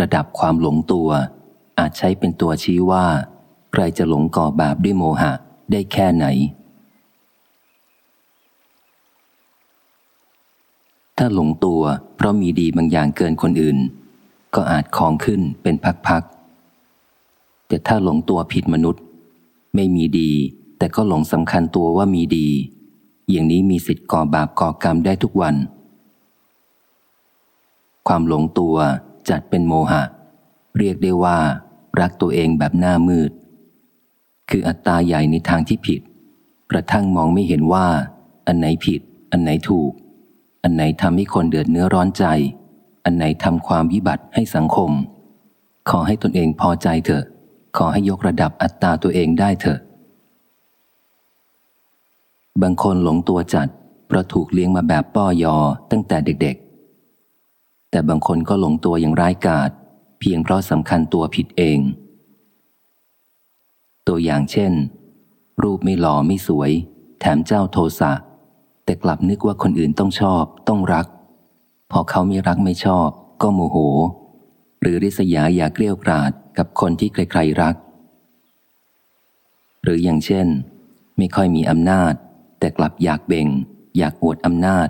ระดับความหลงตัว อาจใช้เป็นตัวชี้ว่า ใครจะหลงก่อบาปด้วยโมหะได้แค่ไหน ถ้าหลงตัวเพราะมีดีบางอย่างเกินคนอื่น ก็อาจคองขึ้นเป็นพักๆ แต่ถ้าหลงตัวผิดมนุษย์ ไม่มีดี แต่ก็หลงสำคัญตัวว่ามีดี อย่างนี้มีสิทธิ์ก่อบาปก่อกรรมได้ทุกวันความหลงตัว จัดเป็นโมหะ เรียกได้ว่า รักตัวเองแบบหน้ามืด คืออัตตาใหญ่ในทางที่ผิด กระทั่งมองไม่เห็นว่า อันไหนผิด อันไหนถูก อันไหนทำให้คนเดือดเนื้อร้อนใจ อันไหนทำความวิบัติให้สังคม ขอให้ตนเองพอใจเถอะ ขอให้ยกระดับอัตตาตัวเองได้เถอะ บางคนหลงตัวจัดเพราะถูกเลี้ยงมาแบบป้อยอตั้งแต่เด็ก แต่บางคนก็หลงตัวอย่างร้ายกาจเพียงเพราะสำคัญตัวผิดเอง ตัวอย่างเช่น รูปไม่หล่อไม่สวย แถมเจ้าโทสะแต่กลับนึกว่าคนอื่นต้องชอบ ต้องรัก พอเขาไม่รักไม่ชอบ ก็โมโห หรือริษยาอยากเกลี้ยวกราดกับคนที่ใครๆรัก หรืออย่างเช่น ไม่ค่อยมีอำนาจ แต่กลับอยากเบ่ง อยากอวดอำนาจ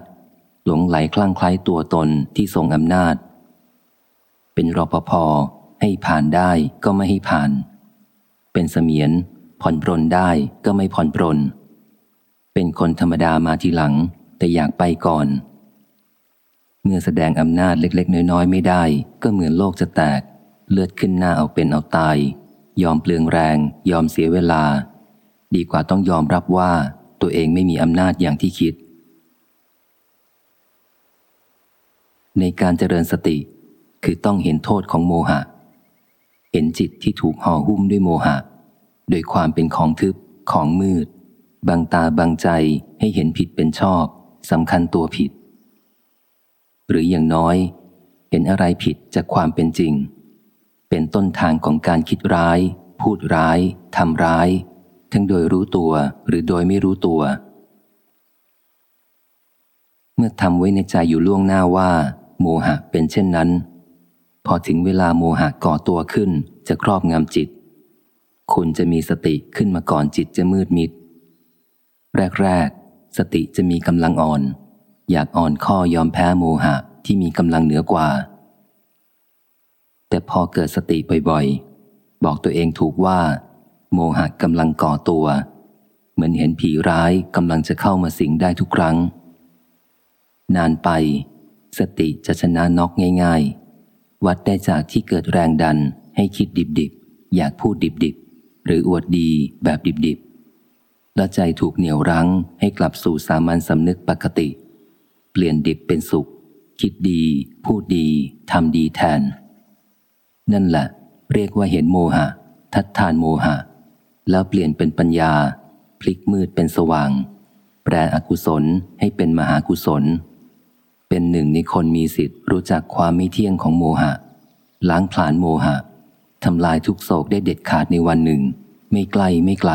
หลงไหลคลั่งคล้ายตัวตนที่ทรงอำนาจ เป็นรปภให้ผ่านได้ก็ไม่ให้ผ่าน เป็นเสมียนผ่อนปรนได้ก็ไม่ผ่อนปรน เป็นคนธรรมดามาทีหลัง แต่อยากไปก่อน เมื่อแสดงอำนาจเล็ก ๆ น้อย ๆ ไม่ได้ ก็เหมือนโลกจะแตก เลือดขึ้นหน้าเอาเป็นเอาตาย ยอมเปลืองแรง ยอมเสียเวลา ดีกว่าต้องยอมรับว่าตัวเองไม่มีอำนาจอย่างที่คิด ในการเจริญสติ คือต้องเห็นโทษของโมหะ เห็นจิตที่ถูกห่อหุ้มด้วยโมหะ โดยความเป็นของทึบ ของมืดบังตาบังใจให้เห็นผิดเป็นชอบสำคัญตัวผิด หรืออย่างน้อย เห็นอะไรผิดจากความเป็นจริง เป็นต้นทางของการคิดร้าย พูดร้ายทำร้าย ทั้งโดยรู้ตัวหรือโดยไม่รู้ตัวเมื่อทำไว้ในใจอยู่ล่วงหน้าว่า โมหะเป็นเช่นนั้น พอถึงเวลาโมหะก่อตัวขึ้นจะครอบงำจิต คุณจะมีสติขึ้นมาก่อนจิตจะมืดมิด แรก ๆ สติจะมีกำลังอ่อน อยากอ่อนข้อยอมแพ้โมหะที่มีกำลังเหนือกว่า แต่พอเกิดสติบ่อยๆ บอกตัวเองถูกว่า โมหะกำลังก่อตัว เหมือนเห็นผีร้ายกำลังจะเข้ามาสิงได้ทุกครั้ง นานไป สติจะชนะน็อกง่าย ๆ วัดได้จากที่เกิดแรงดันให้คิดดิบๆ อยากพูดดิบๆ หรืออวดดีแบบดิบๆ และใจถูกเหนี่ยวรั้งให้กลับสู่สามัญสำนึกปกติ เปลี่ยนดิบเป็นสุข คิดดี พูดดีทำดีแทน นั่นแหละ เรียกว่าเห็นโมหะ ทัดทานโมหะ แล้วเปลี่ยนเป็นปัญญา พลิกมืดเป็นสว่าง แปลอกุศลให้เป็นมหากุศล เป็นหนึ่งในคนมีสิทธิ์รู้จักความไม่เที่ยงของโมหะ ล้างผลาญโมหะทำลายทุกโศกได้เด็ดขาดในวันหนึ่ง ไม่ไกลไม่ไกล